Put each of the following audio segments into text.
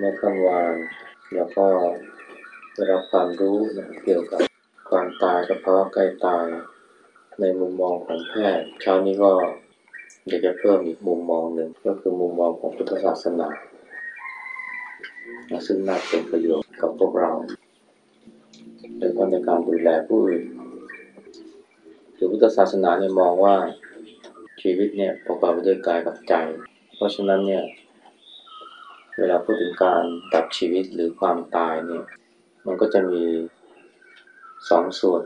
ในคำวันแล้วก็ได้รับความรู้นะเกี่ยวกับความตายกับภาวะใกล้ตายในมุมมองของแพทย์เช้านี้ก็อยากจะเพิ่มอีกมุมมองหนึ่งก็คือมุมมองของพุทธศาสนา ซึ่งน่าเป็นประโยชน์กับพวกเราโดยเฉพาะในการดูแลผู้อื่นคือพุทธศาสนาเนี่ยมองว่าชีวิตเนี่ยประกอบไปด้วยกายกับใจ เพราะฉะนั้นเนี่ย เวลาพูดถึงการดับชีวิตหรือความตายเนี่ย มันก็จะมีสองส่วน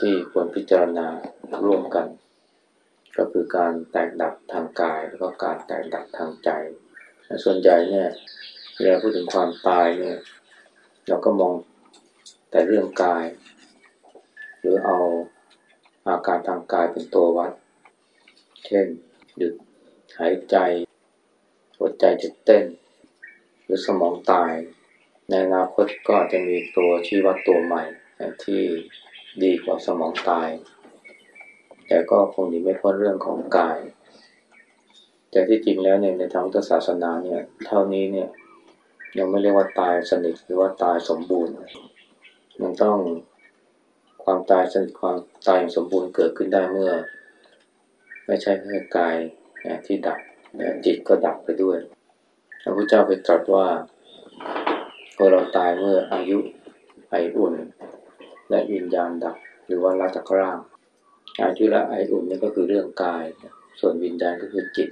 ที่ควรพิจารณาร่วมกัน ก็คือการแตกดับทางกาย แล้วก็การแตกดับทางใจ ส่วนใหญ่เนี่ยเวลาพูดถึงความตายเนี่ย เราก็มองแต่เรื่องกาย หรือเอาอาการทางกายเป็นตัววัด เช่นหยุดหายใจหัวใจจะเต้น หรือสมองตาย ในอนาคตก็อาจจะมีตัวชี้วัดตัวใหม่ที่ดีกว่าสมองตาย แต่ก็คงหนีไม่พ้นเรื่องของกาย แต่ที่จริงแล้วเนี่ยในทางพุทธศาสนาเนี่ยเท่านี้เนี่ยยังไม่เรียกว่าตายสนิทหรือว่าตายสมบูรณ์มันต้องความตายสนิทความตายอย่างสมบูรณ์เกิดขึ้นได้เมื่อ ไม่ใช่แค่กายที่ดับจิตก็ดับไปด้วย พระพุทธเจ้าไปตรัสว่าพอเราตายเมื่ออายุไออุ่น และวิญญาณดับ หรือว่าลาจากร่าง อายุและไออุ่นนี่ก็คือเรื่องกาย ส่วนวิญญาณก็คือจิต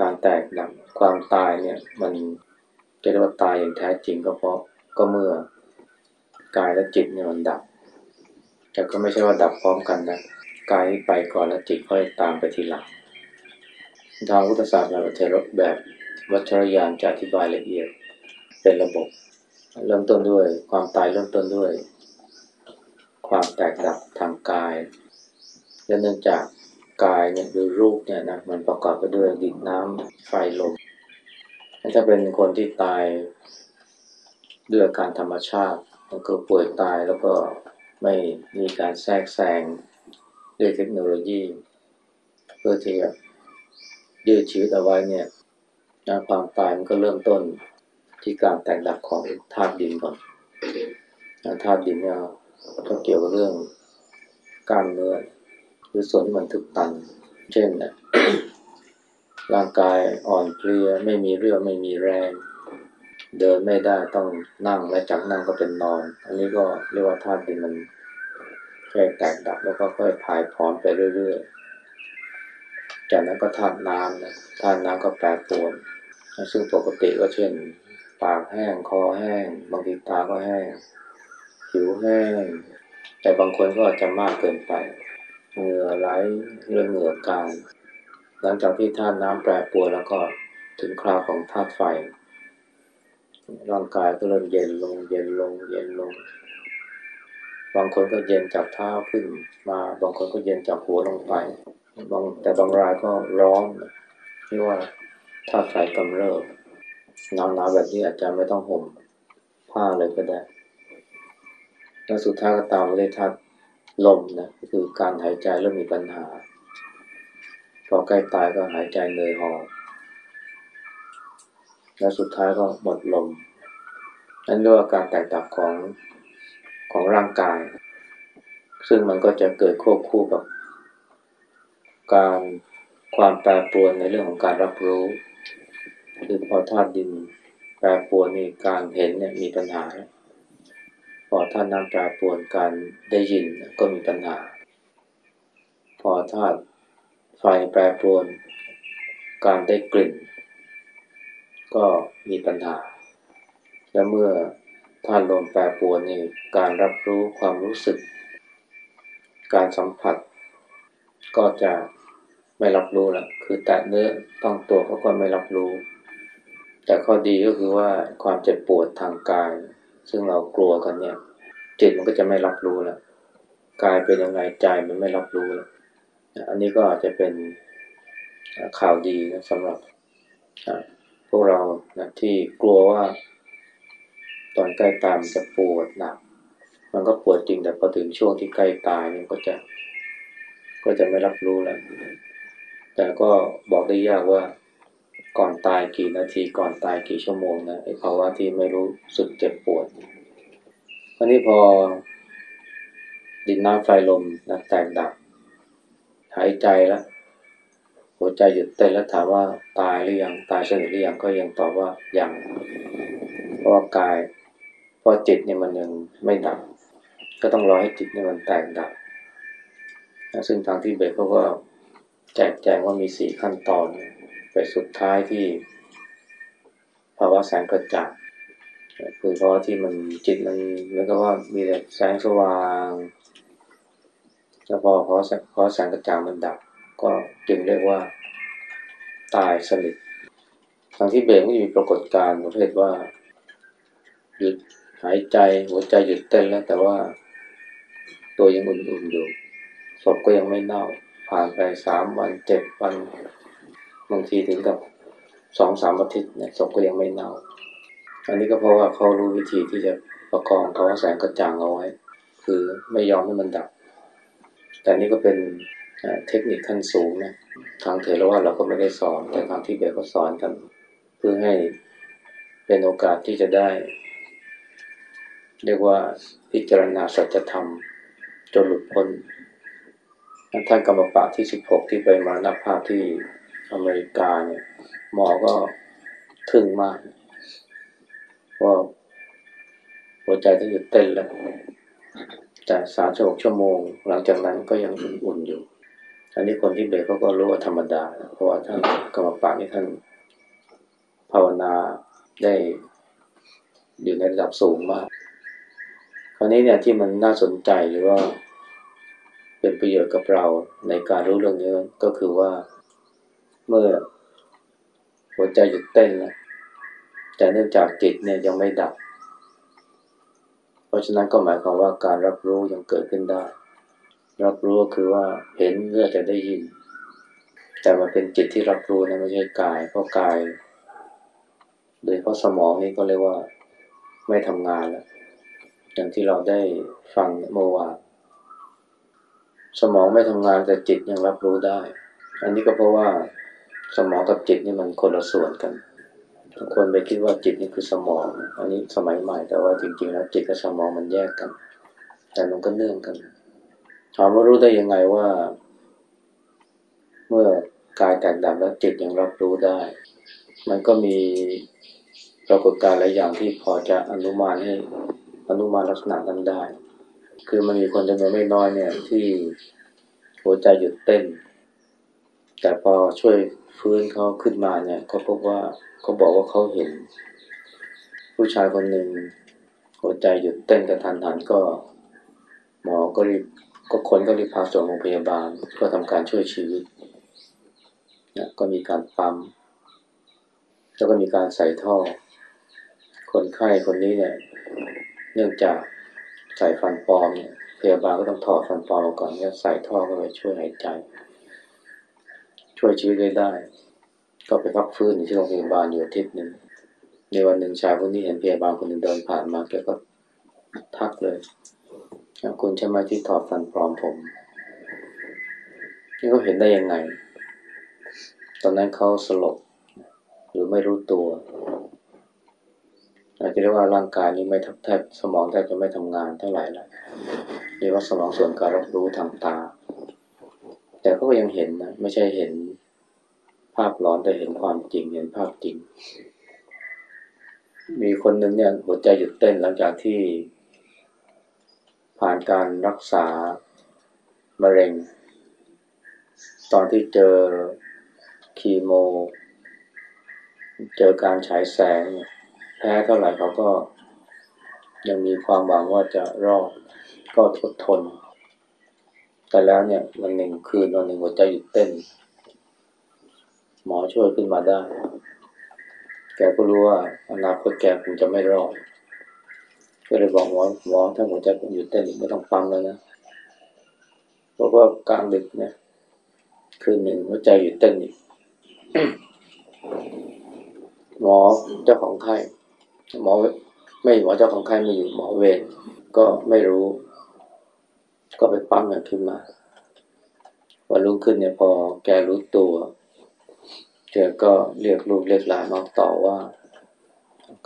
การแตกดับความตายเนี่ยมันจะเรียกว่าตายอย่างแท้จริงก็เพราะก็เมื่อกายและจิตเนี่ยมันดับ แต่ก็ไม่ใช่ว่าดับพร้อมกันนะกายไปก่อนแล้วจิตค่อยตามไปทีหลังทางพุทธศาสนาเทรแบบ วัชรยานจะอธิบายละเอียดเป็นระบบ เริ่มต้นด้วย ความตายเริ่มต้นด้วย ความแตกดับทางกายและเนื่องจากกายเนี่ยหรือรูปเนี่ยนะมันประกอบไปด้วยดินน้ำไฟลมถ้าเป็นคนที่ตายด้วยการธรรมชาติก็คือป่วยตายแล้วก็ไม่มีการแทรกแซงด้วยเทคโนโลยี เพื่อที่จะยืดชีวิตเอาไว้เนี่ย ความตายมันก็เริ่มต้นที่การแตกดับของธาตุดินก่อนธาตุดินเนี่ยก็เกี่ยวกับเรื่องกล้ามเนื้อหรือส่วนที่มันถึกตัน เช่นนะร่างกายอ่อนเพลียไม่มีเรี่ยวไม่มีแรง เดินไม่ได้ต้องนั่งและจากนั่งก็เป็นนอน อันนี้ก็เรียกว่าธาตุดินมันค่อยแตกดับแล้วก็ค่อยผายพร้อมไปเรื่อยๆจากนั้นก็ธาตุน้ำนะธาตุน้ำก็แปรปรวน ซึ่งปกติก็เช่น ปากแห้ง คอแห้ง บางทีตาก็แห้ง ผิวแห้ง แต่บางคนก็อาจจะมากเกินไปเหงื่อไหลเรื่องเหงื่อกายหลังจากที่ธาตุน้ำแปรปรวนแล้วก็ถึงคราวของธาตุไฟ ร่างกายก็เริ่มเย็นลง เย็นลง เย็นลง บางคนก็เย็นจากเท้าขึ้นมา บางคนก็เย็นจากหัวลงไปบางแต่บางรายก็ร้อนที่ว่า ธาตุไฟกำเริบหนาวหนาแบบนี้อาจจะไม่ต้องห่มผ้าเลยก็ได้ แล้วสุดท้ายก็ตามมาด้วยธาตุลมนะคือการหายใจเริ่มมีปัญหา พอใกล้ตายก็หายใจเหนื่อยหอบแล้วสุดท้ายก็หมดลม นั่นเรียกว่าการแตกดับของของร่างกาย ซึ่งมันก็จะเกิดควบคู่กับ การความแปรปรวนในเรื่องของการรับรู้ คือพอธาตุดินแปรปรวนนี่การเห็นเนี่ยมีปัญหา พอธาตุน้ำแปรปรวนการได้ยินก็มีปัญหา พอธาตุไฟแปรปรวน การได้กลิ่น ก็มีปัญหา และเมื่อธาตุลมแปรปรวนนี่การรับรู้ความรู้สึก การสัมผัส ก็จะไม่รับรู้ละคือแตะเนื้อต้องตัวเขาก็ไม่รับรู้ แต่ข้อดีก็คือว่าความเจ็บปวดทางกาย ซึ่งเรากลัวกันเนี่ย จิตมันก็จะไม่รับรู้แล้วกายเป็นยังไงใจมันไม่รับรู้แล้วอันนี้ก็อาจจะเป็นข่าวดีนะสำหรับพวกเรานะที่กลัวว่า ตอนใกล้ตายมันจะปวดหนัก มันก็ปวดจริงแต่พอถึงช่วงที่ใกล้ตายมันก็จะ ก็จะไม่รับรู้แล้วแต่ก็บอกได้ยากว่า ก่อนตายกี่นาทีก่อนตายกี่ชั่วโมงนะไอ้ภาวะที่ไม่รู้สึกเจ็บปวดคราวนี้พอดินน้ำไฟลมนะแตกดับ หายใจแล้วหัวใจหยุดเต้นแล้วถามว่าตายหรือยังตายสนิทหรือยังก็ยังตอบว่ายังเพราะกายเพราะจิตเนี่ยมันยังไม่ดับ ก็ต้องรอให้จิตเนี่ยมันแตกดับซึ่งทางที่เบสเขาก็แจกแจงว่ามีสี่ขั้นตอน ไปสุดท้ายที่ภาวะแสงกระจ่างคือเพราะที่มันจิตมันมือนกับว่ามีแต่แสงสว่างแล้วพอพอพอแสงกระจ่างมันดับ ก็จึงเรียกว่า ตายสนิททางที่เบงก็มีปรากฏการณ์ประเภทว่า หยุดหายใจหัวใจหยุดเต้นแล้ว แต่ว่า ตัวยังอุ่นๆอยู่ศพก็ยังไม่เน่า ผ่านไปสามวันเจ็ดวัน บางทีถึงกับสองสามอาทิตย์เนี่ยศพก็ยังไม่เน่า อันนี้ก็เพราะว่าเขารู้วิธีที่จะประคองเขาแสงกระจ่างเอาไว้ คือไม่ยอมให้มันดับ แต่นี่ก็เป็นเทคนิคขั้นสูงนะทางเถรวาทเราก็ไม่ได้สอนแต่ทางที่เบก็สอนกัน เพื่อให้เป็นโอกาสที่จะได้ เรียกว่าพิจารณาสัจธรรม จนหลุดพ้นท่านกรรมปะที่สิบหกที่ไปมานับภาพที่ อเมริกาเนี่ย หมอก็ทึ่งมากว่าหัวใจที่หยุดเต้นแล้วแต่สามชั่วชั่วโมง หลังจากนั้นก็ยังอุ่นๆอยู่ อันนี้คนที่เบรกเขาก็รู้ว่าธรรมดา เพราะว่าท่านกรรมปะนี่ท่านภาวนาได้อยู่ในระดับสูงมาก คราวนี้เนี่ยที่มันน่าสนใจหรือว่า เป็นประโยชน์กับเราในการรู้เรื่องนี้ก็คือว่า เมื่อหัวใจหยุดเต้นนะแต่เนื่องจากจิตเนี่ยยังไม่ดับ เพราะฉะนั้นก็หมายความว่าการรับรู้ยังเกิดขึ้นได้ รับรู้ก็คือว่าเห็นเมื่อจะได้ยิน แต่มันเป็นจิตที่รับรู้นะไม่ใช่กายเพราะกาย โดยเพราะสมองนี่ก็เรียกว่าไม่ทำงานแล้วอย่างที่เราได้ฟังเมื่อวานสมองไม่ทำงานแต่จิตยังรับรู้ได้ อันนี้ก็เพราะว่า สมองกับจิตนี่มันคนละส่วนกันบางคนไปคิดว่าจิตนี่คือสมอง อันนี้สมัยใหม่แต่ว่าจริงๆแล้วจิตกับสมองมันแยกกัน แต่มันก็เนื่องกันถามว่ารู้ได้ยังไงว่า เมื่อกายแตกดับแล้วจิตยังรับรู้ได้ มันก็มีปรากฏการณ์หลายอย่างที่พอจะอนุมานให้อนุมานลักษณะนั้นได้ คือมันมีคนจำนวนไม่น้อยเนี่ยที่หัวใจหยุดเต้น แต่พอช่วย ฟื้นเขาขึ้นมาเนี่ยเขาพบว่าเขาบอกว่าเขาเห็น ผู้ชายคนหนึ่งหัวใจหยุดเต้นกระทันหันก็ หมอก็รีบก็คนก็รีบพาส่งโรงพยาบาลก็ทำการช่วยชีวิตนะก็มีการปั๊มแล้วก็มีการใส่ท่อ คนไข้คนนี้เนี่ย เนื่องจากใส่ฟันปลอมเนี่ยพยาบาลก็ต้องถอดฟันปลอมก่อนแล้วใส่ท่อเข้าไปช่วยหายใจ ช่วยชีวิตได้ได้ ก็ไปพักฟื้นที่โรงพยาบาลอยู่อาทิตย์หนึ่งในวันหนึ่งชายคนนี้เห็นพยาบาลคนหนึ่งเดินผ่านมาแกก็ทักเลยคุณใช่ไหมที่ถอดฟันปลอมผมนี่เขาเห็นได้ยังไง ตอนนั้นเขาสลบหรือไม่รู้ตัวอาจจะเรียกว่าร่างกายนี้ไม่ทับแทบสมองแทบจะไม่ทำงานเท่าไหร่แล้วเรียกว่าสมองส่วนการรับรู้ทางตา แต่เขาก็ยังเห็นนะ ไม่ใช่เห็น ภาพหลอนแต่เห็นความจริงเห็นภาพจริง มีคนหนึ่งเนี่ยหัวใจหยุดเต้นหลังจากที่ ผ่านการรักษามะเร็ง ตอนที่เจอคีโม เจอการฉายแสง แพ้เท่าไหร่เขาก็ ยังมีความหวังว่าจะรอดก็อดทน แต่แล้วเนี่ยวันหนึ่งคืนวันหนึ่งหัวใจหยุดเต้น หมอช่วยขึ้นมาได้ แกก็รู้ว่าอนาคตแกคงจะไม่รอด ก็เลยบอกหมอหมอถ้าหัวใจหยุดเต้นไม่ต้องฟังแล้วนะบอกว่ากลางดึกเนี่ยคืนหนึ่งหัวใจหยุดเต้นอีกหมอเจ้าของไข้หมอไม่หมอเจ้าของไข้ไม่อยู่หมอเวรก็ไม่รู้ ก็ไปปั๊มกันขึ้นมาวันรุ่งขึ้นเนี่ยพอแกรู้ตัว แกก็เรียกลูกเรียกหลานมาต่อว่า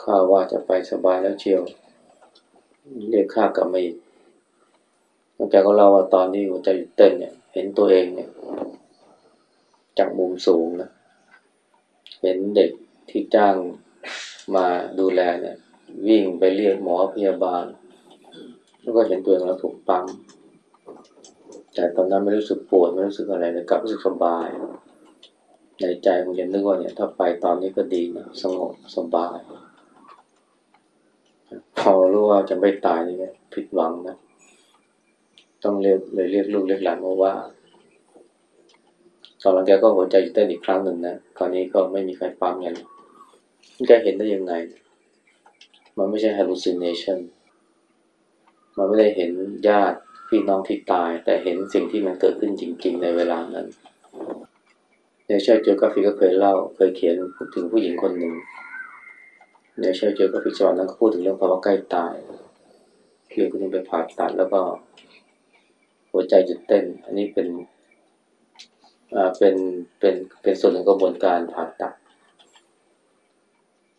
ข้าว่าจะไปสบายแล้วเชียว เรียกข้ากลับมาอีกแกก็เล่าว่าตอนที่หัวใจหยุดเต้นเนี่ย เห็นตัวเองเนี่ย จากมุมสูงนะ เห็นเด็กที่จ้างมาดูแลเนี่ย วิ่งไปเรียกหมอพยาบาล แล้วก็เห็นตัวเองแล้วถูกปั๊มแต่ตอนนั้นไม่รู้สึกปวดไม่รู้สึกอะไรเลยกลับรู้สึกสบาย ในใจคงจะนึกว่าเนี่ย ถ้าไปตอนนี้ก็ดีนะสงบสบายพอรู้ว่าจะไม่ตายนี่ผิดหวังนะ ต้องเรียกเลยเรียกลูกเรียกหลานมาว่าตอนหลังแกก็หัวใจหยุดเต้นอีกครั้งหนึ่งนะคราวนี้ก็ไม่มีใครปั๊มแกเลยแกเห็นได้ยังไง มันไม่ใช่ hallucination มันไม่ได้เห็นญาติพี่น้องที่ตาย แต่เห็นสิ่งที่มันเกิดขึ้นจริง ๆ ในเวลานั้น ในเชอร์โจกราฟีก็เคยเล่า เคยเขียนถึงผู้หญิงคนหนึ่งในเชอร์โจกราฟีจอนนั้นก็พูดถึงเรื่องภาวะใกล้ตายเพียงคนนึงไปผ่าตัดแล้วก็หัวใจหยุดเต้น อันนี้เป็นอ่าเป็นเป็นเป็นส่วนหนึ่งกระบวนการผ่าตัด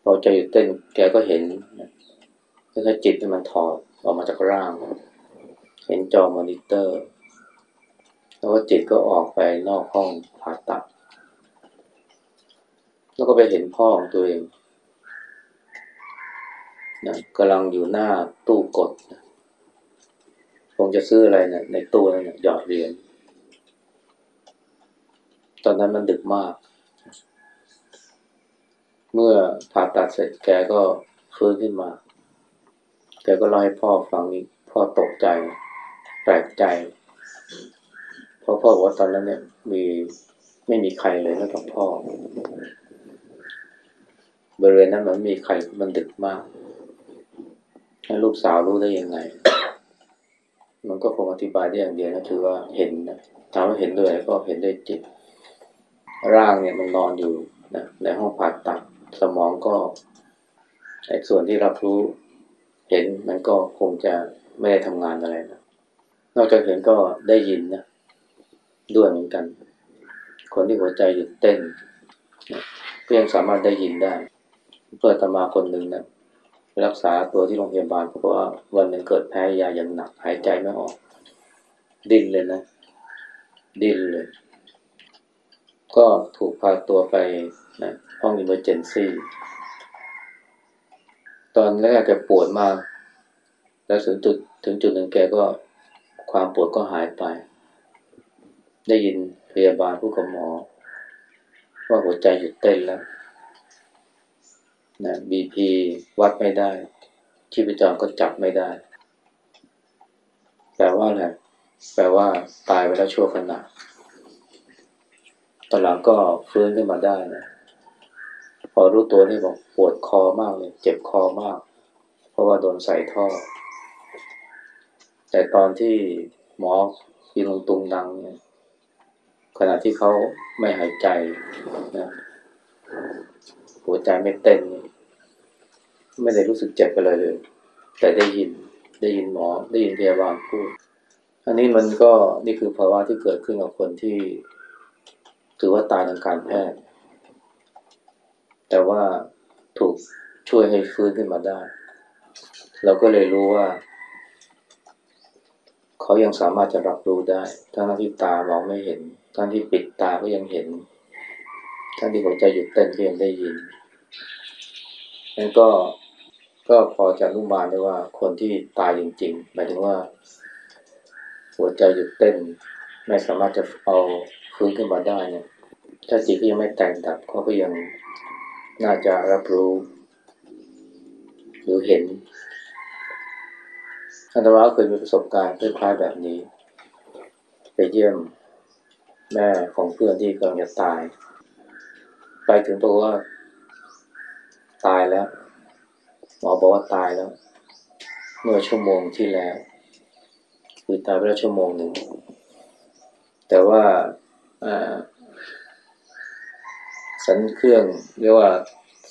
พอใจหยุดเต้นแกก็เห็นแล้วจิตมันถอดออกมาจากร่าง เห็นจอมอนิเตอร์ แล้วก็จิตก็ออกไปนอกห้องผ่าตัด แล้วก็ไปเห็นพ่อของตัวเองนะกำลังอยู่หน้าตู้กดนะคงจะซื้ออะไรเนะี่ยในตู้นั่นนะหยอดเหรียญตอนนั้นมันดึกมาก เมื่อผ่าตัดเสร็จแกก็ฟื้นขึ้นมา แกก็เล่าให้พ่อฟังนี้ พ่อตกใจ แปลกใจ เพราะพ่อบอกว่าตอนนั้นเนี่ยมีไม่มีใครเลยนอกจากพ่อ บริเวณนั้นมันมีใครมันดึกมากให้ลูกสาวรู้ได้ยังไง มันก็คงอธิบายได้อย่างเดียวนะคือว่าเห็นนะถามว่าเห็นด้วยก็เห็นด้วยจิต ร่างเนี่ยมันนอนอยู่นะในห้องผ่าตัดสมองก็ไอ้ส่วนที่รับรู้เห็นมันก็คงจะไม่ได้ทำงานอะไรนะนอกจากเห็นก็ได้ยินนะด้วยเหมือนกัน คนที่หัวใจหยุดเต้นก็ยังสามารถได้ยินได้ เพื่อตมาคนหนึ่งนะรักษาตัวที่โรงพยาบาลเพราะว่าวันหนึ่งเกิดแพ้ยาอย่างหนักหายใจไม่ออก ดิ้นเลยนะ ดิ้นเลย ก็ถูกพาตัวไปนะห้องอิมเมอร์เจนซี่ตอนแรกแกปวดมาก แล้วถึงจุดถึงจุดหนึ่งแกก็ความปวดก็หายไป ได้ยินพยาบาลผู้กับหมอ ว่าหัวใจหยุดเต้นแล้ว นะบีพีวัดไม่ได้ ชีพจรก็จับไม่ได้ แปลว่าอะไรแปลว่าตายไปแล้วชั่วขณะตอนหลังก็ฟื้นขึ้นมาได้นะ พอรู้ตัวนี่บอกปวดคอมากเลยเจ็บคอมาก เพราะว่าโดนใส่ท่อ แต่ตอนที่หมอพีลงตุงนังเนี่ยขณะที่เขาไม่หายใจนะ หัวใจไม่เต้น ไม่ได้รู้สึกเจ็บไปเลยเลย แต่ได้ยินได้ยินหมอ ได้ยินพยาบาลพูดอันนี้มันก็นี่คือภาวะที่เกิดขึ้นกับคนที่ ถือว่าตายทางการแพทย์ แต่ว่าถูกช่วยให้ฟื้นขึ้นมาได้ เราก็เลยรู้ว่า เขายังสามารถจะรับรู้ได้ ทั้งที่ตามองไม่เห็น ทั้งที่ปิดตาก็ยังเห็น ทั้งที่หัวใจหยุดเต้นก็ยังได้ยิน นั่นก็ก็พอจะรู้มาได้ว่าคนที่ตายจริงๆหมายถึงว่า หัวใจหยุดเต้น ไม่สามารถจะเอาฟื้นขึ้นมาได้เนี่ยถ้าจิตก็ยังไม่แต่งดับเขาก็ยังน่าจะรับรู้ หรือเห็นอันตราเคยมีประสบการณ์คล้ายๆแบบนี้ ไปเยี่ยมแม่ของเพื่อนที่กำลังจะตาย ไปถึงตัวว่า ตายแล้ว หมอบอกว่าตายแล้ว เมื่อชั่วโมงที่แล้ว คือตายไปแล้วชั่วโมงหนึ่ง แต่ว่าสันเครื่องเรียกว่า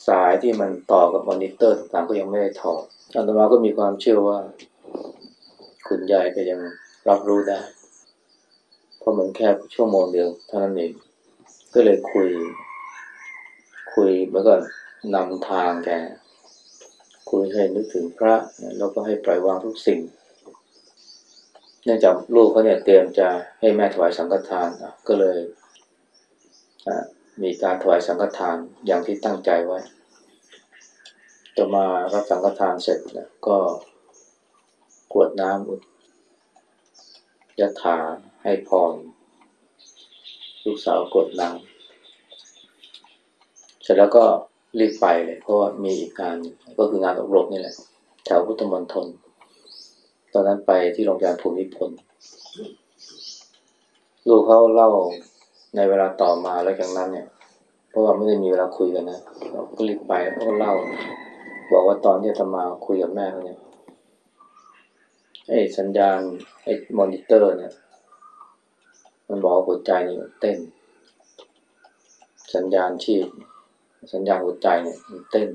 สายที่มันต่อกับมอนิเตอร์ต่างๆก็ยังไม่ได้ถอดอัตมาก็มีความเชื่อว่า คุณยายก็ยังรับรู้ได้ เพราะเหมือนแค่ชั่วโมงเดียวเท่านั้นเอง ก็เลยคุย คุยแล้วก็ นำทางแกคุยให้นึกถึงพระแล้วก็ให้ปล่อยวางทุกสิ่ง เนื่องจากลูกเขาเนี่ยเตรียมจะให้แม่ถวายสังฆทานก็เลยมีการถวายสังฆทานอย่างที่ตั้งใจไว้ต่อมารับสังฆทานเสร็จนะก็กวดน้ำอุดยถาให้พรลูกสาวกดน้ำเสร็จแล้วก็ รีบไปเลย เพราะว่ามีอีกงานก็คืองานอบรมนี่แหละ แถวพุทธมณฑลตอนนั้นไปที่โรงพยาบาลภูมิพลลูกเขาเล่าในเวลาต่อมาแล้วจากนั้นเนี่ย เพราะว่าไม่ได้มีเวลาคุยกันนะเราก็รีบไปแล้วก็เล่า บอกว่าตอนที่ธรรมาคุยกับแม่เขาเนี่ยไอ้สัญญาณไอ้มอนิเตอร์เนี่ย มันบอกหัวใจนี่เต้น สัญญาณชีพ สัญญาณหัวใจเนี่ยมันเต้น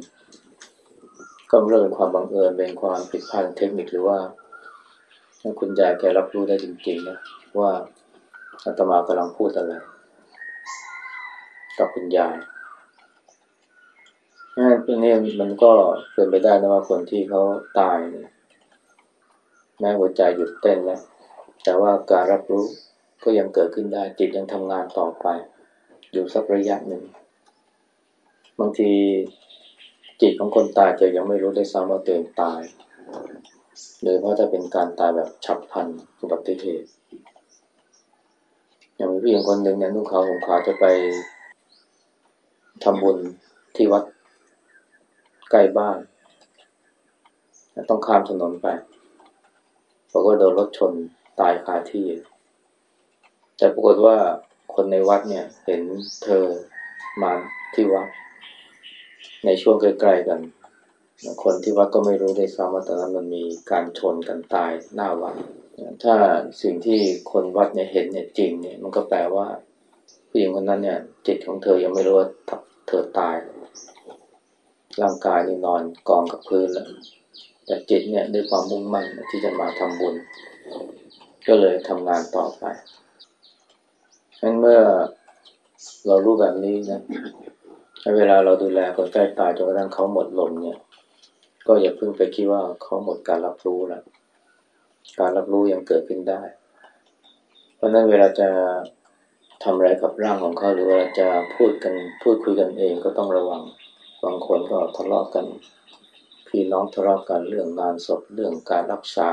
ก็เรื่องเป็นความบังเอิญเป็นความผิดพลาดเทคนิคหรือว่าคุณยายแกรับรู้ได้จริงๆนะว่าอาตมากำลังพูดอะไรกับคุณยายนี่นี่มันก็เป็นไปได้นะว่าคนที่เขาตายเนี่ยแม้หัวใจหยุดเต้นแล้วแต่ว่าการรับรู้ก็ยังเกิดขึ้นได้จิตยังทำงานต่อไป อยู่สักระยะหนึ่ง บางทีจิตของคนตายจะยังไม่รู้ได้ซ้ำว่าตัวเองตายโดยเพราะถ้าเป็นการตายแบบฉับพลันอุบัติเหตุอย่างมีผู้หญิงคนหนึ่งเนี่ยนุ่งขาวห่มขาวจะไปทำบุญที่วัดใกล้บ้าน ต้องข้ามถนนไปปรากฏโดนรถชนตายคาที่ แต่ปรากฏว่าคนในวัดเนี่ยเห็นเธอมาที่วัด ในช่วงใกล้ๆกัน คนที่วัดก็ไม่รู้ได้ซ้ำว่าตอนนั้นมันมีการชนกันตายหน้าวัดถ้าสิ่งที่คนวัดเนี่ยเห็นเนี่ยจริงเนี่ยมันก็แปลว่าผู้หญิงคนนั้นเนี่ยจิตของเธอยังไม่รู้ว่าเธอตายร่างกายนี่นอนกองกับพื้นแล้ว แต่จิตเนี่ยด้วยความมุ่งมั่นที่จะมาทำบุญ ก็เลยทำงานต่อไปฉะนั้นเมื่อเรารู้แบบนี้นะ เวลาเราดูแลคนใกล้ตายจนกระทั่งเขาหมดลมเนี่ย ก็อย่าเพิ่งไปคิดว่าเขาหมดการรับรู้แล้วการรับรู้ยังเกิดขึ้นได้ เพราะนั้นเวลาจะทำอะไรกับร่างของเขาหรือว่าจะพูดกันพูดคุยกันเองก็ต้องระวัง บางคนก็ทะเลาะกัน พี่น้องทะเลาะกันเรื่องงานศพเรื่องการรักษา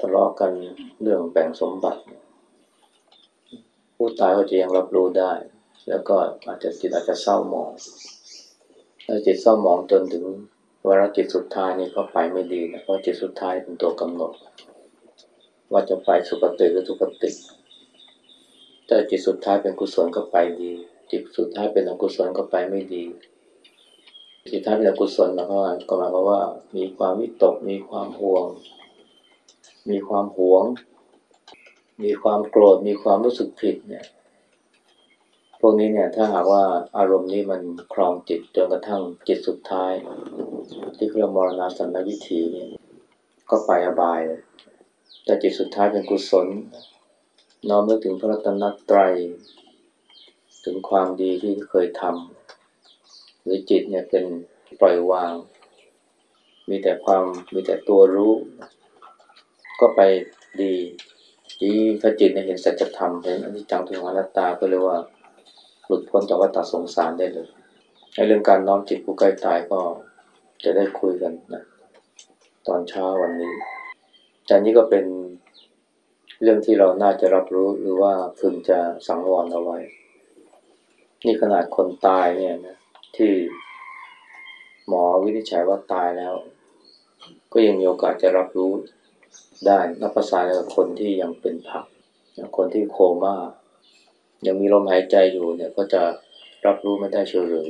ทะเลาะกันเรื่องแบ่งสมบัติ ผู้ตายก็จะยังรับรู้ได้ แล้วก็อาจจะจิตอาจจะเศร้าหมองถ้าจิตเศร้าหมองจนถึงวาระจิตสุดท้ายนี่ก็ไปไม่ดีนะเพราะจิตสุดท้ายเป็นตัวกำหนด ว่าจะไปสุคติหรือทุกติแต่จิตสุดท้ายเป็นกุศลก็ไปดี จิตสุดท้ายเป็นอกุศลก็ไปไม่ดี จิตท้ายเป็นกุศลนะครก็หมายความว่ามีความวิตก มีความห่วง มีความหวง มีความโกรธมีความรู้สึกผิดเนี่ย พวกนี้เนี่ยถ้าหากว่าอารมณ์นี้มันครองจิตจนกระทั่งจิตสุดท้าย ที่เรียกมรณะสันวิถีเนี่ยก็ไปอบาย แต่จิตสุดท้ายเป็นกุศล น้อมนึกถึงพระรัตนตรัย ถึงความดีที่เคยทำรือจิตเนี่ยเป็นปล่อยวาง มีแต่ความมีแต่ตัวรู้ ก็ไปดีที่ถ้าจิตเนี่ยเห็นสัจธรรมเห็นอนิจจังทุกขังนัตตาก็เรียกว่า หลุดพ้นจากวัฏสงสารได้เลยในเรื่องการน้อมจิตผู้ใกล้ตายก็จะได้คุยกันนะตอนเช้าวันนี้ แต่นี้ก็เป็นเรื่องที่เราน่าจะรับรู้หรือว่าพึงจะสังวรเอาไว้ นี่ขนาดคนตายเนี่ยนะที่หมอวินิจฉัยว่าตายแล้ว ก็ยังมีโอกาสจะรับรู้ได้นับภาษากับคนที่ยังเป็นผักคนที่โคม่า ยังมีลมหายใจอยู่เนี่ยก็จะรับรู้ไม่ได้เฉยเลย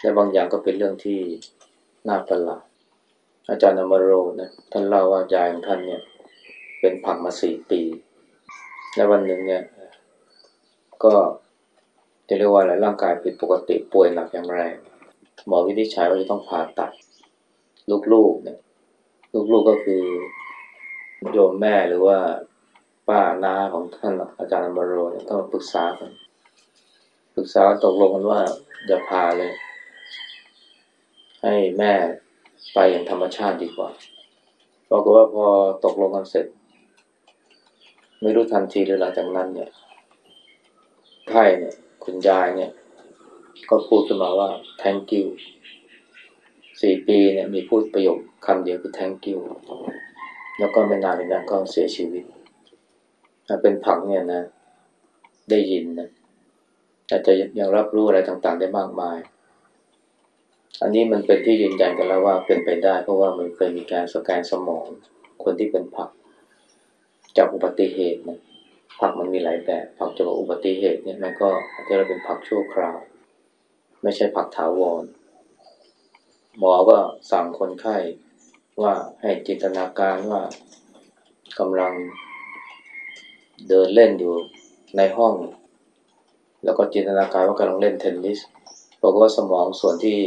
และบางอย่างก็เป็นเรื่องที่น่าประหลาดอาจารย์อมโรนะท่านเล่าว่ายายของท่านเนี่ย เป็นผักมาสี่ปี และวันหนึ่งเนี่ย ก็จะเรียกว่าอะไรร่างกายผิดปกติป่วยหนักอย่างแรหมอวินิจฉัยว่าจะต้องผ่าตัด ลูกๆเนี่ย ลูกๆก็คือโยมแม่หรือว่า ป้าน้าของท่านอาจารย์บารโรเนี่ยต้องมาปรึกษากันปรึกษาตกลงกันว่าอย่าพาเลย ให้แม่ไปอย่างธรรมชาติดีกว่าปรากฏว่าพอตกลงกันเสร็จ ไม่รู้ทันทีหรือหลังจากนั้นเนี่ยไทยเนี่ยคุณยายเนี่ย ก็พูดขึ้นมาว่า thank you สี่ปีเนี่ยมีพูดประโยคคำเดียวคือ thank you แล้วก็ไม่นานเป็นนั้นก็เสียชีวิต เป็นผักเนี่ยนะ ได้ยินนะอาจจะยังรับรู้อะไรต่างๆ ได้มากมาย อันนี้มันเป็นที่ยืนยันกันแล้วว่าเป็นไปได้ เพราะว่ามันเคยมีการสแกนสมอง คนที่เป็นผัก จากอุบัติเหตุนะผักมันมีหลายแบบผักจากอุบัติเหตุเนี่ยมันก็อาจจะเป็นผักชั่วคราว ไม่ใช่ผักถาวรหมอก็สั่งคนไข้ว่าให้จินตนาการว่ากำลัง เดินเล่นอยู่ในห้อง แล้วก็จินตนาการว่ากำลังเล่นเทนนิสบอกว่าสมองส่วนที่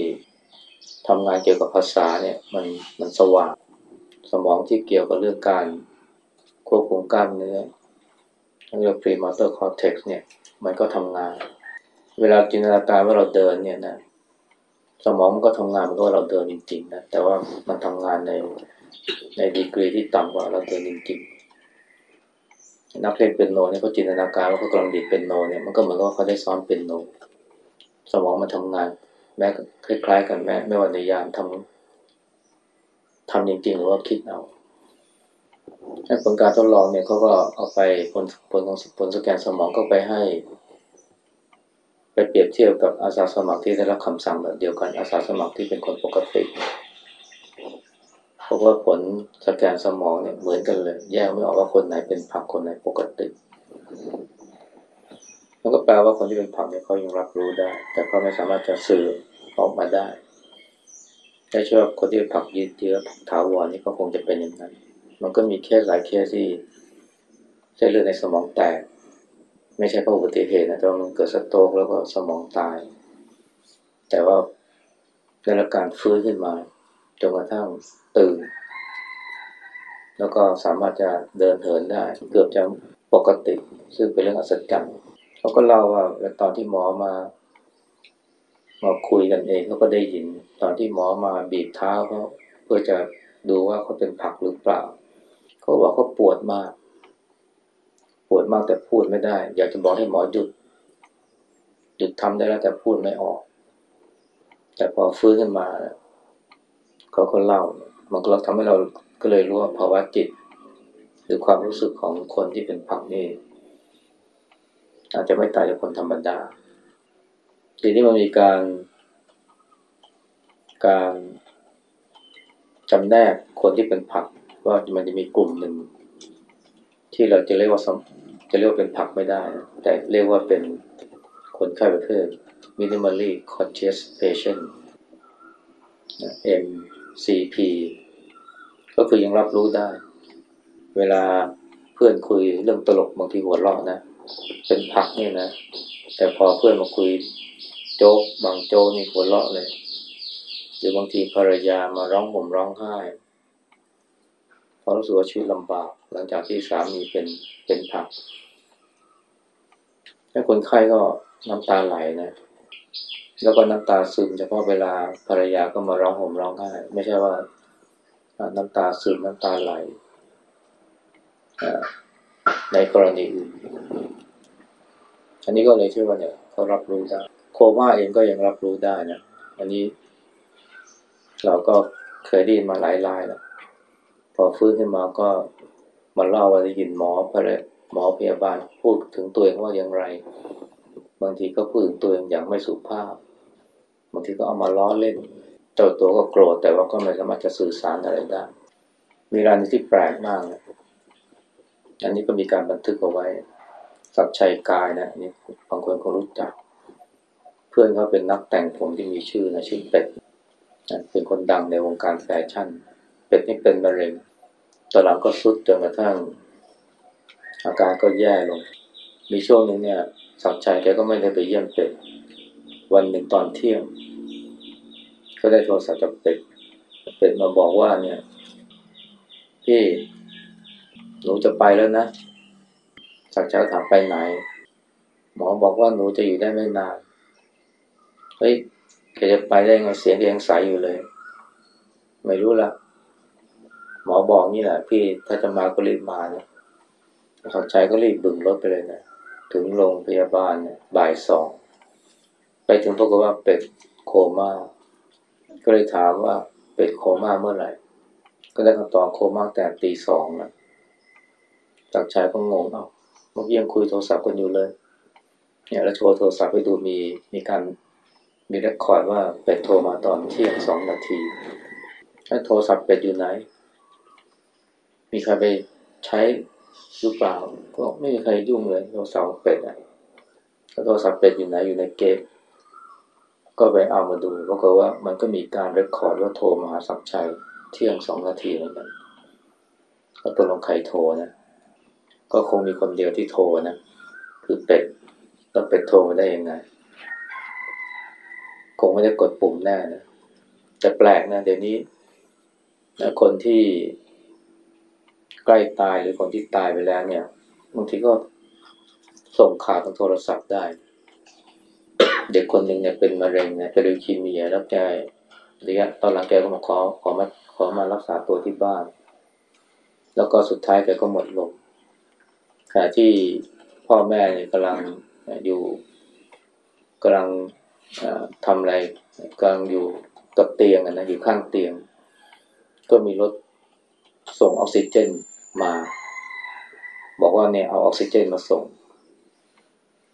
ทำงานเกี่ยวกับภาษาเนี่ยมันมันสว่าง สมองที่เกี่ยวกับเรื่องการควบคุมกล้ามเนื้อเรียก premotor cortex เนี่ยมันก็ทำงาน เวลาจินตนาการว่าเราเดินเนี่ยนะสมองมันก็ทำงานมันก็เราเดินจริงๆนะแต่ว่ามันทำงานในในดีกรีที่ต่ำกว่าเราเดินจริงๆ นักเล่นเป็นโนเนี่ยเขาจินตนาการว่าเขากำลังดีดเป็นโนเนี่ยมันก็เหมือนกับเขาได้ซ้อมเป็นโน สมองมันทำงาน แม้คล้าย ๆ กันแม้ไม่ว่าในยามทำทำจริงๆ หรือว่าคิดเอาผลการทดลองเนี่ยเขาก็เอาไปผลผลของผลสแกนสมองก็ไปให้ ไปเปรียบเทียบกับอาสาสมัครที่ได้รับคำสั่งแบบเดียวกันอาสาสมัครที่เป็นคนปกติ พบว่าผลสแกนสมองเนี่ยเหมือนกันเลย แยกไม่ออกว่าคนไหนเป็นผักคนไหนปกติมันก็แปลว่าคนที่เป็นผักเนี่ยเขายังรับรู้ได้ แต่เขาไม่สามารถจะสื่อออกมาได้ถ้าเชื่อคนที่เป็นผักยืดเยื้อผักถาวรนี่ก็คงจะเป็นอย่างนั้น มันก็มีเคสหลายเคสที่เส้นเลือดในสมองแตก ไม่ใช่เพราะอุบัติเหตุนะแต่ว่ามันเกิดสโตรกแล้วก็สมองตาย แต่ว่าได้รับการฟื้นขึ้นมาจนกระทั่งตื่น แล้วก็สามารถจะเดินเหินได้ เกือบจะปกติ ซึ่งเป็นเรื่องอัศจรรย์เขาก็เล่าว่าตอนที่หมอมามาคุยกันเองเขาก็ได้ยิน ตอนที่หมอมาบีบเท้าเขาเพื่อจะดูว่าเขาเป็นผักหรือเปล่า เขาบอกเขาปวดมาก ปวดมากแต่พูดไม่ได้ อยากจะบอกให้หมอหยุดหยุดทำได้แล้วแต่พูดไม่ออก แต่พอฟื้นขึ้นมา เขาก็เล่า มันก็ทำให้เรา ก็เลยรู้ว่าภาวะจิต หรือความรู้สึกของคนที่เป็นผักนี่อาจจะไม่ตายจากคนธรรมดาทีนี้มันมีการ การจำแนกคนที่เป็นผักว่ามันจะมีกลุ่มหนึ่ง ที่เราจะเรียกว่าจะเรียกว่าเป็นผักไม่ได้ แต่เรียกว่าเป็นคนไข้ประเภท minimally conscious patient MCP ก็คือยังรับรู้ได้ เวลาเพื่อนคุยเรื่องตลกบางทีหัวเราะนะ เป็นผักเนี่ยนะ แต่พอเพื่อนมาคุยโจ๊กบางโจ๊กนี่หัวเราะเลยหรือบางทีภรรยามาร้องห่มร้องไห้เพราะรู้สึกว่าชีวิตลำบาก หลังจากที่สามีเป็นเป็นผักถ้าคนไข้ก็น้ำตาไหลนะ แล้วก็น้ำตาซึมเฉพาะเวลาภรรยาก็มาร้องห่มร้องไห้ ไม่ใช่ว่า น้ำตาซึมน้ำตาไหลในกรณีอื่นอันนี้ก็เลยเชื่อว่าเนี่ยเขารับรู้ได้โคม่าเองก็ยังรับรู้ได้นะ อันนี้ เราก็เคยได้ยินมาหลายรายแล้ว พอฟื้นขึ้นมาก็มาเล่าว่าได้ยินหมอพยหมอพยาบาลพูดถึงตัวเองว่าอย่างไร บางทีก็พูดถึงตัวเองอย่างไม่สุภาพ บางทีก็เอามาล้อเล่น เจ้าตัวก็โกรธแต่ว่าก็ไม่สามารถจะสื่อสารอะไรได้ มีรายนี้ที่แปลกมากนะอันนี้ก็มีการบันทึกเอาไว้สับชัยกายนะนี่บางคนก็รู้จัก เพื่อนเขาเป็นนักแต่งผมที่มีชื่อนะชื่อเป็ดเป็นคนดังในวงการแฟชั่น เป็ดนี่เป็นมะเร็งตอนหลังก็สุดจนกระทั่ง อาการก็แย่ลง มีช่วงนึงเนี่ยสักชัยแกก็ไม่ได้ไปเยี่ยมเป็ด วันหนึ่งตอนเที่ยง ก็ได้โทรศัพท์จากเป็ดเป็ดมาบอกว่าเนี่ยพี่หนูจะไปแล้วนะสักชัยถามไปไหน หมอบอกว่าหนูจะอยู่ได้ไม่นานเฮ้ยแกจะไปได้ไงเสียงยังใสอยู่เลย ไม่รู้ละหมอบอกนี่แหละ พี่ถ้าจะมาก็รีบมานะเขาใจก็รีบบึงรถไปเลยนะถึงโรงพยาบาลเนี่ยบ่ายสอง ไปถึงพบว่าเป็ดโคม่า ก็เลยถามว่าเป็ดโคม่าเมื่อไหร่ ก็ได้คำตอบโคม่าแต่ตีสองนะจากชายก็งงเอ้าเมื่อกี้ยังคุยโทรศัพท์กันอยู่เลย เนี่ยแล้วโชว์โทรศัพท์ไปดูมีมีการมีเรคคอร์ดว่าเป็ดโทรมาตอนเที่ยงสองนาทีแล้วโทรศัพท์เป็ดอยู่ไหน มีใครไปใช้หรือเปล่า ก็ไม่มีใครยุ่งเลยโทรศัพท์เป็ดอะแล้วโทรศัพท์เป็ดอยู่ไหนอยู่ในเกม ก็ไปเอามาดูปรากฏว่ามันก็มีการเรคคอร์ดว่าโทรมาหาสักชัยเที่ยงสองนาทีเหมือนกันแล้วตัวลงใครโทรนะ ก็คงมีคนเดียวที่โทรนะ คือเป็ดแล้วเป็ดโทรมาได้ยังไง คงไม่ได้กดปุ่มแน่นะแต่แปลกนะเดี๋ยวนี้นคนที่ใกล้ตายหรือคนที่ตายไปแล้วเนี่ยบางทีก็ส่งข่าวทางโทรศัพท์ได้ เด็กคนหนึ่งเนี่ยเป็นมะเร็งนะเป็นลิวคีเมียแล้วแกระยะตอนหลังแกก็มาขอขอมาขอมารักษาตัวที่บ้าน แล้วก็สุดท้ายแกก็หมดลมขณะที่พ่อแม่เนี่ยกำลังอยู่กำลังทำอะไรกำลังอยู่กับเตียงนะอยู่ข้างเตียง ก็มีรถส่งออกซิเจนมา บอกว่าเนี่ยเอาออกซิเจนมาส่ง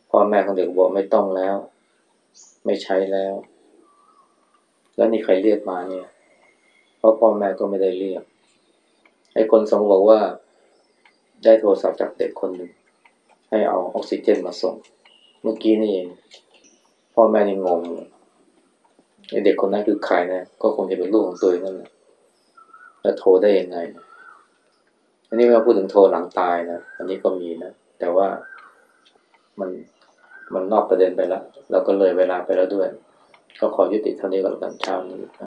พ่อแม่ของเด็กบอกไม่ต้องแล้ว ไม่ใช้แล้ว แล้วนี่ใครเรียกมาเนี่ย เพราะพ่อแม่ก็ไม่ได้เรียก ไอ้คนส่งบอกว่า ได้โทรศัพท์จากเด็กคนหนึ่ง ให้เอาออกซิเจนมาส่ง เมื่อกี้นี่เอง พ่อแม่นี่งงเลยไอ้เด็กคนนั้นคือใครนะ ก็คงจะเป็นลูกของตัวเองนั่นแหละแล้วโทรได้ยังไง อันนี้เราพูดถึงโทรหลังตายนะ อันนี้ก็มีนะ แต่ว่ามัน มันนอกประเด็นไปแล้ว เราก็เลยเวลาไปแล้วด้วย ก็ขอยุติเท่านี้ก่อนกันเช้านี้